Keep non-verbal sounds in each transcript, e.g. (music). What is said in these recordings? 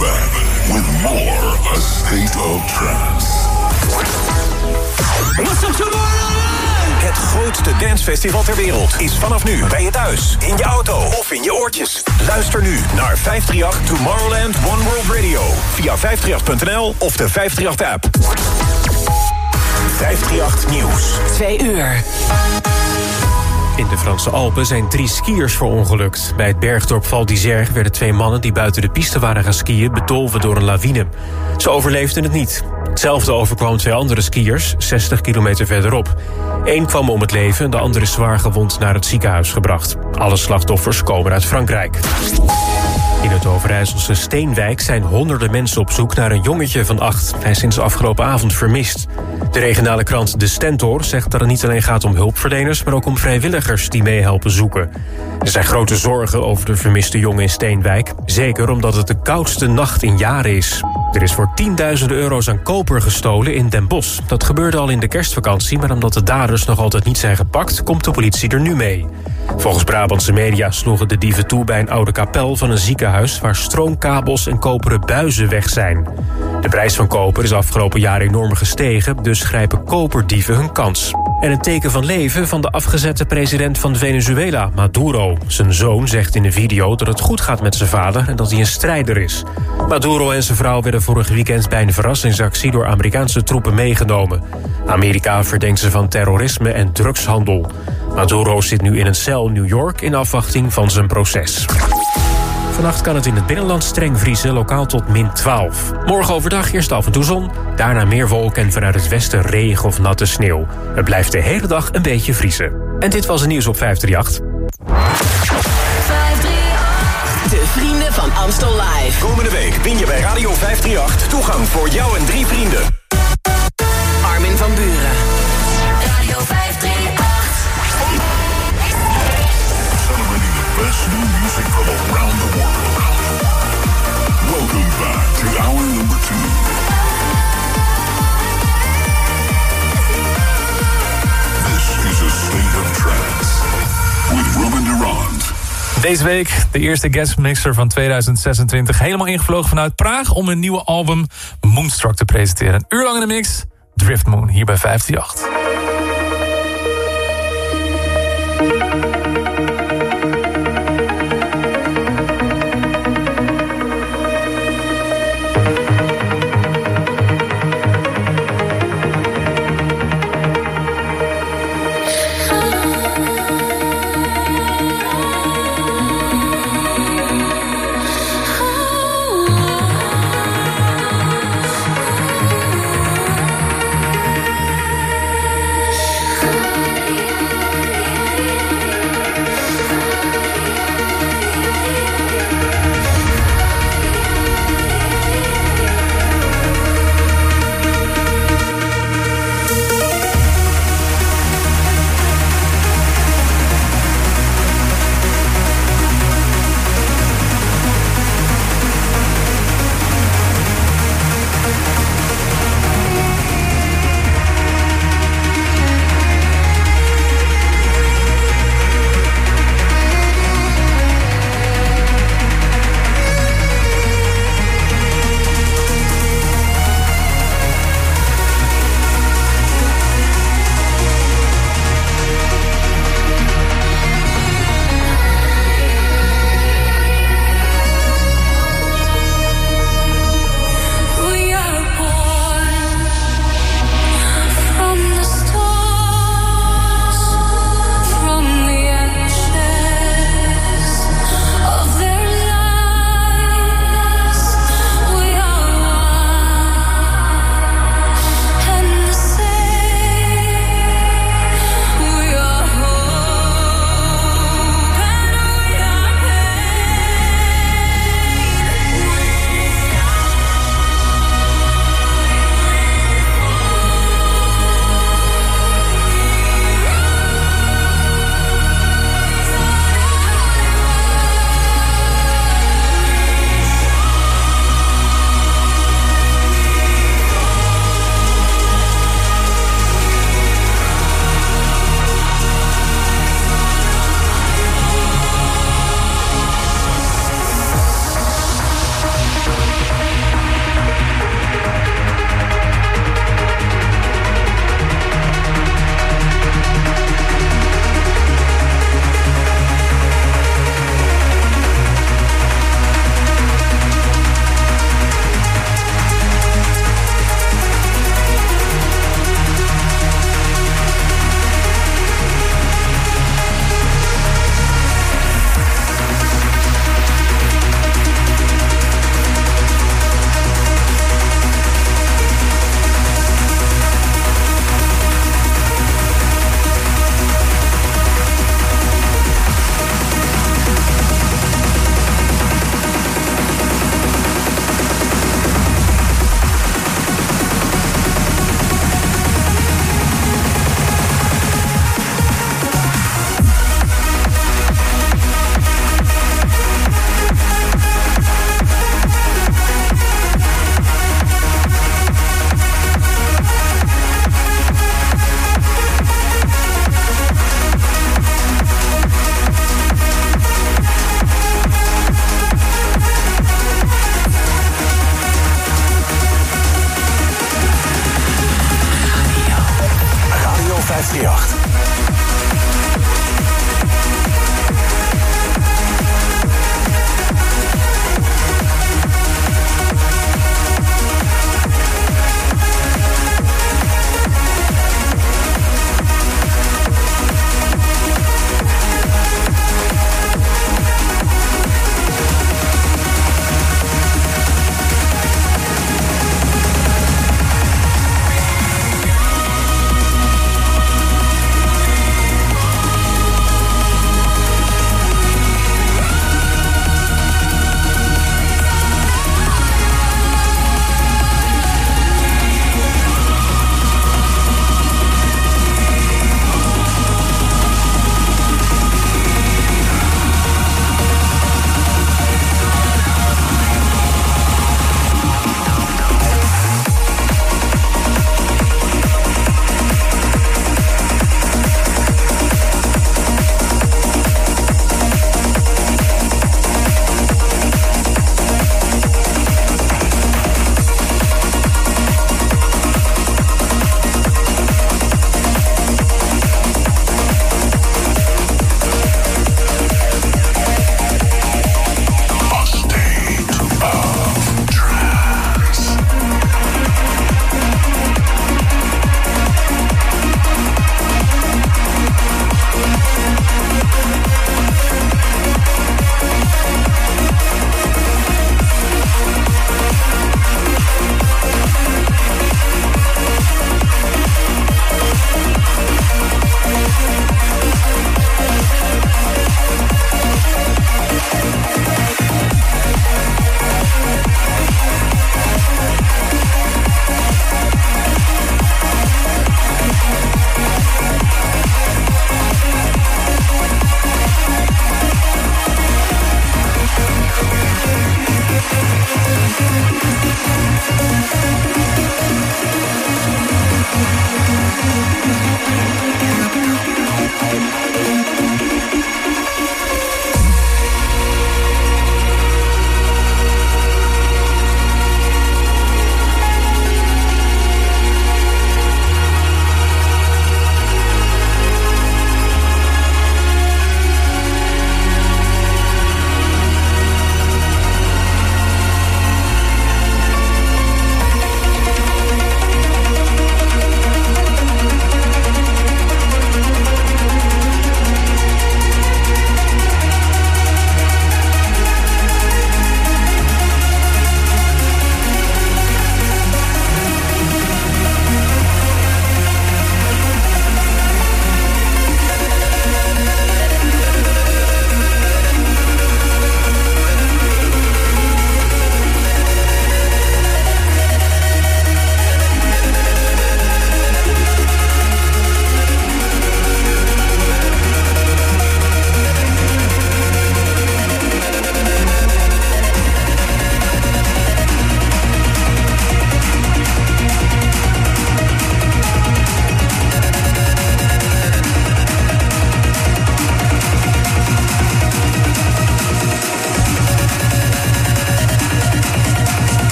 back with more A State of Trance. Het grootste dancefestival ter wereld is vanaf nu bij je thuis, in je auto of in je oortjes. Luister nu naar 538 Tomorrowland One World Radio via 538.nl of de 538-app. 538 Nieuws. Twee uur. In de Franse Alpen zijn drie skiers verongelukt. Bij het bergdorp Val d'Isère werden twee mannen die buiten de piste waren gaan skiën bedolven door een lawine. Ze overleefden het niet. Hetzelfde overkwam twee andere skiers, 60 kilometer verderop. Eén kwam om het leven, de andere zwaar gewond naar het ziekenhuis gebracht. Alle slachtoffers komen uit Frankrijk. In het Overijsselse Steenwijk zijn honderden mensen op zoek naar een jongetje van acht. Hij is sinds afgelopen avond vermist. De regionale krant De Stentor zegt dat het niet alleen gaat om hulpverleners... maar ook om vrijwilligers die meehelpen zoeken. Er zijn grote zorgen over de vermiste jongen in Steenwijk. Zeker omdat het de koudste nacht in jaren is. Er is voor tienduizenden euro's aan koper gestolen in Den Bosch. Dat gebeurde al in de kerstvakantie, maar omdat de daders nog altijd niet zijn gepakt... komt de politie er nu mee. Volgens Brabantse media sloegen de dieven toe bij een oude kapel van een ziekenhuis... waar stroomkabels en koperen buizen weg zijn. De prijs van koper is afgelopen jaar enorm gestegen... dus grijpen koperdieven hun kans. En een teken van leven van de afgezette president van Venezuela, Maduro. Zijn zoon zegt in de video dat het goed gaat met zijn vader... en dat hij een strijder is. Maduro en zijn vrouw werden vorig weekend bij een verrassingsactie... door Amerikaanse troepen meegenomen. Amerika verdenkt ze van terrorisme en drugshandel. Maduro zit nu in een cel in New York in afwachting van zijn proces. Vannacht kan het in het binnenland streng vriezen, lokaal tot min 12. Morgen overdag eerst af en toe zon, daarna meer wolken en vanuit het westen regen of natte sneeuw. Het blijft de hele dag een beetje vriezen. En dit was het nieuws op 538. 538. De vrienden van Amstel Live. Komende week win je bij Radio 538 toegang voor jou en drie vrienden. Deze week de eerste guestmixer van 2026. Helemaal ingevlogen vanuit Praag om een nieuwe album Moonstruck te presenteren. Een uur lang in de mix. Drift Moon hier bij 538.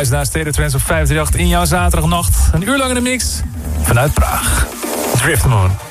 Luistert naar Stereo Trends op 538 in jouw zaterdagnacht. Een uur lang in de mix vanuit Praag. Drift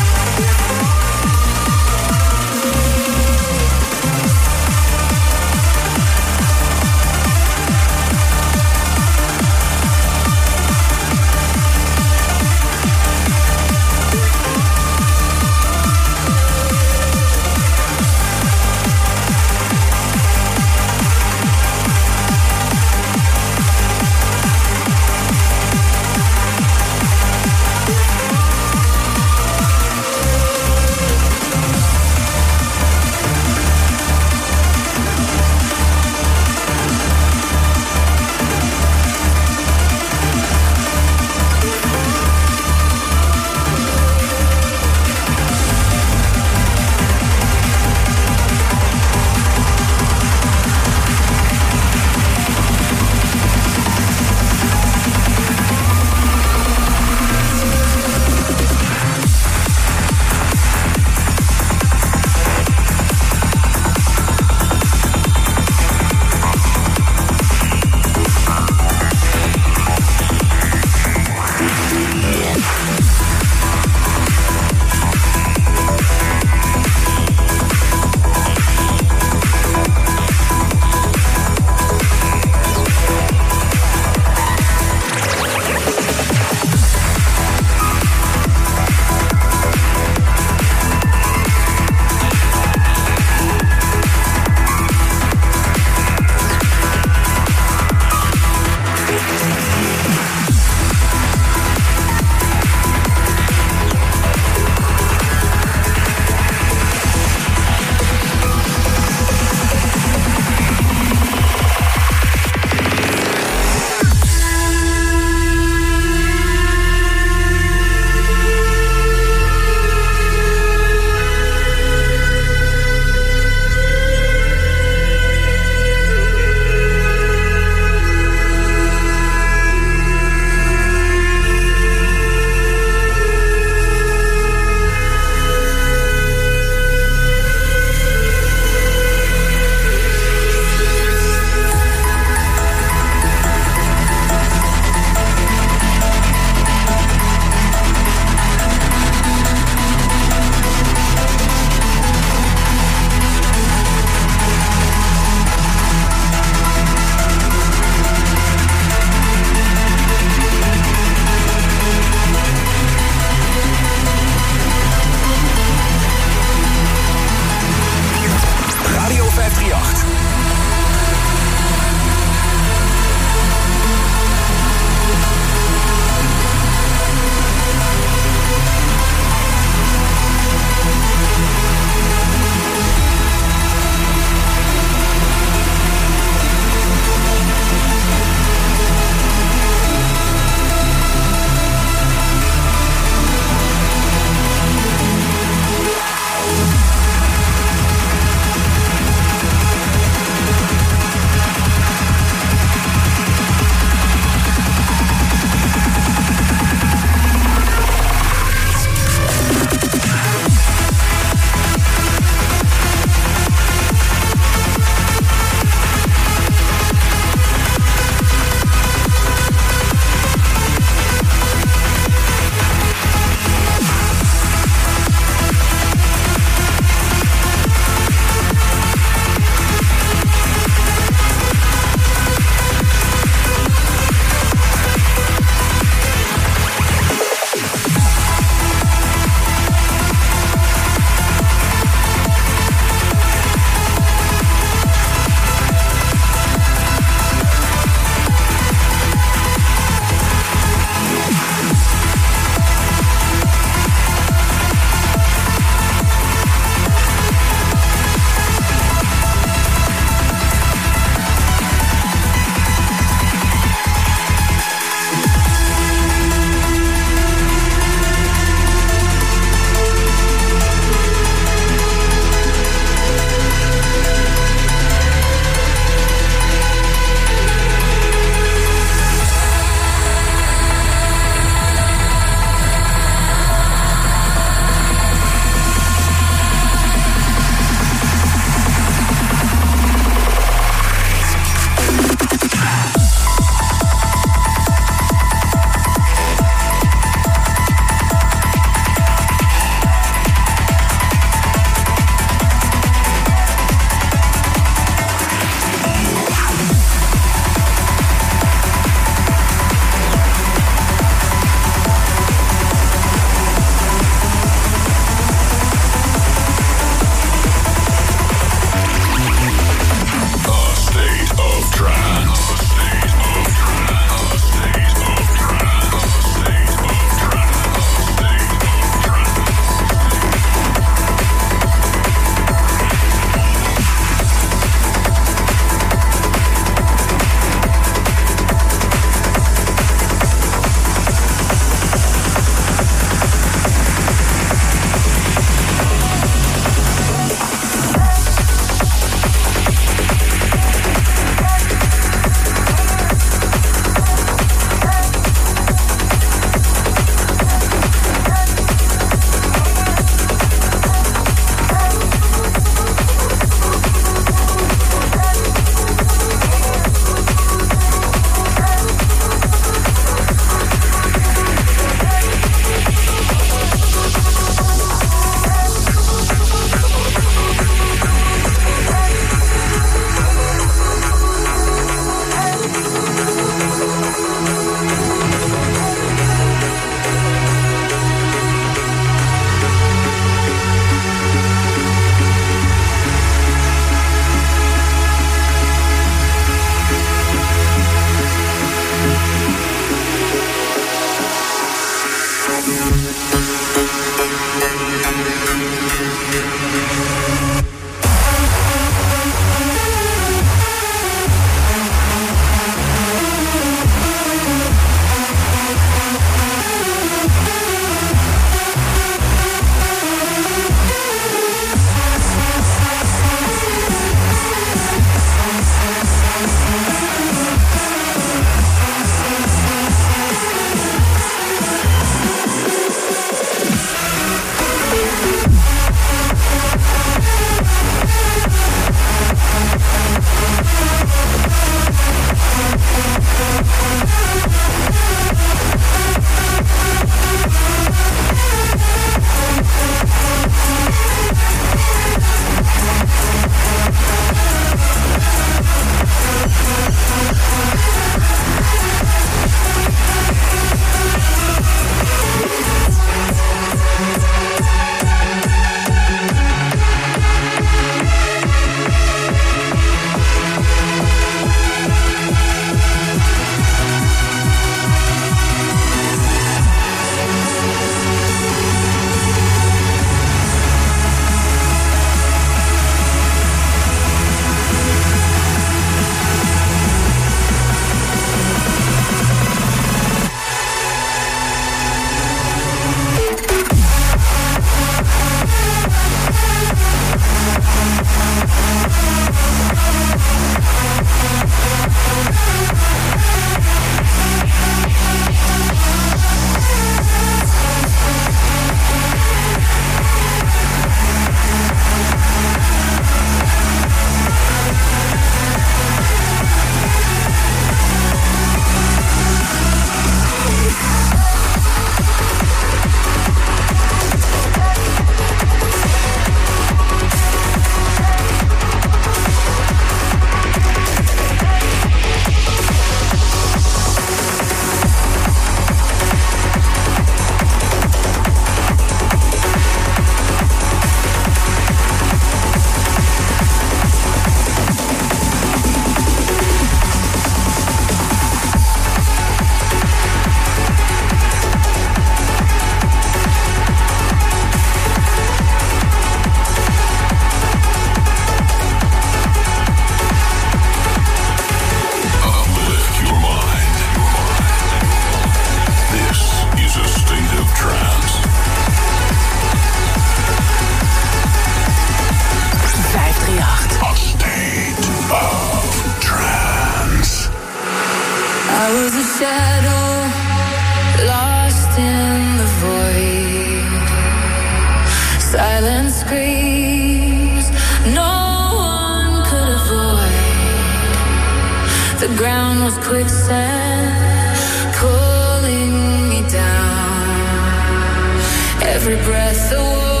the world.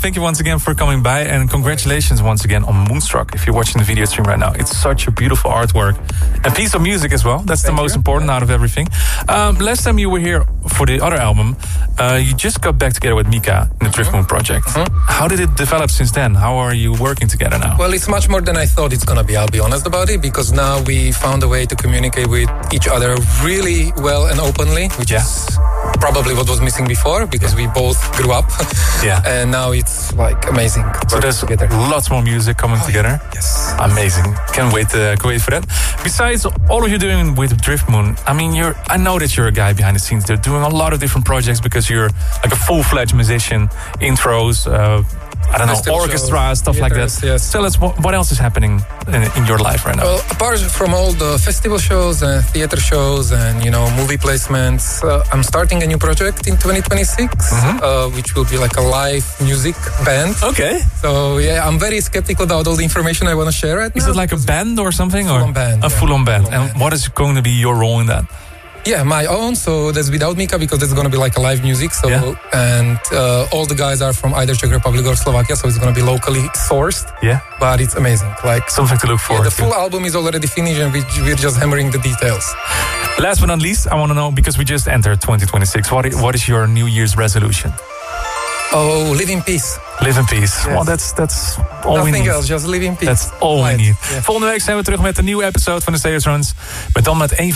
Thank you once again for coming by and congratulations once again on Moonstruck. If you're watching the video stream right now, it's such a beautiful artwork and piece of music as well. That's the most important out of everything. Um, last time you were here for the other album, uh, you just got back together with Mika in the Drift Moon project. How did it develop since then? How are you working together now? Well, it's much more than I thought it's gonna be. I'll be honest about it because now we found a way to communicate with each other really well and openly, which Yeah. is probably what was missing before because we both grew up. (laughs) Yeah. and now it's like amazing. so there's together. lots more music coming together. Yes. Amazing. Can't wait, uh, can't wait for that. Besides all of you doing with Drift Moon, I mean, you're. I know that you're a guy behind the scenes. They're doing a lot of different projects because you're like a full-fledged musician, intros, uh, I don't know, orchestra, shows, stuff like that. yes. Tell us what, what else is happening in, in your life right now. Well, apart from all the festival shows and theater shows and you know movie placements, uh, I'm starting a new project in 2026, Mm-hmm. uh, which will be like a live music band. okay. So yeah, I'm very skeptical about all the information I want to share right Is now. it like a band or something? or Full-on band, A yeah. full-on band. Full-on and band. what is going to be your role in that? Yeah, my own. So that's without Mika because it's going to be like a live music. So Yeah. and uh, all the guys are from either Czech Republic or Slovakia, so it's going to be locally sourced. Yeah. But it's amazing. Like Something to look yeah, forward the to. full album is already finished, and we, we're just hammering the details. Last but not least, I want to know because we just entered 2026. What is, what is your New Year's resolution? Oh, live in peace. Live in peace. Well, that's that's all we Nothing need. else, just live in peace. That's all we need. yeah. Volgende week zijn we terug met een nieuwe episode van de Stereotrons. Maar dan met een van